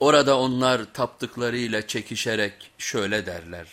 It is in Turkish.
Orada onlar taptıklarıyla çekişerek şöyle derler.